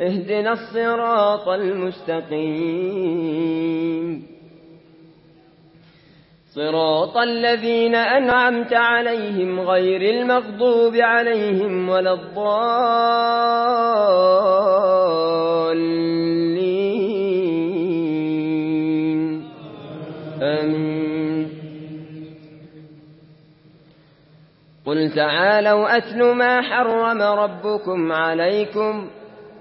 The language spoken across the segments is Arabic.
اهدنا الصراط المستقيم. صراط الذين أنعمت عليهم غير المغضوب عليهم ولا الضالين. آمين. قل تعالوا أتل ما حرم ربكم عليكم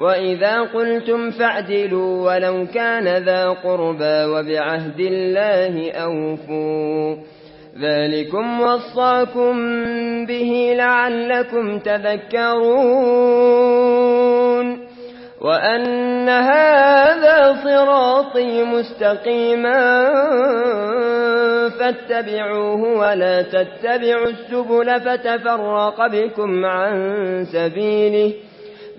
وَإِذَا قُلْتُمْ فَاعْدِلُوا وَلَوْ كَانَ ذَا قُرْبَى وَبِعَهْدِ اللَّهِ أَوْفُوا ذَلِكُمْ وَصَّاكُمْ بِهِ لَعَلَّكُمْ تَذَكَّرُونَ وَأَنَّ هَذَا صِرَاطِي مُسْتَقِيمًا فَاتَّبِعُوهُ وَلَا تَتَّبِعُوا السُّبُلَ فَتَفَرَّقَ بِكُمْ عَن سَبِيلِهِ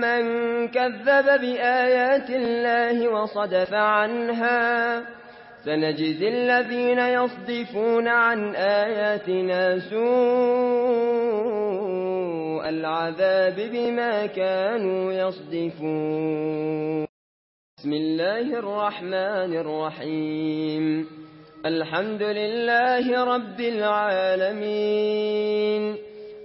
من كذب بآيات الله وصدف عنها سنجزي الذين يصدفون عن آياتنا سوء العذاب بما كانوا يصدفون. بسم الله الرحمن الرحيم. الحمد لله رب العالمين.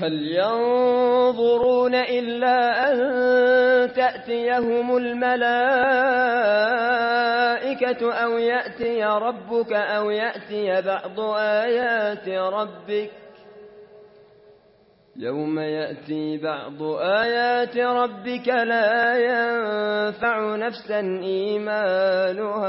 هل ينظرون إلا أن تأتيهم الملائكة أو يأتي ربك أو يأتي بعض آيات ربك يوم يأتي بعض آيات ربك لا ينفع نفسا إيمانها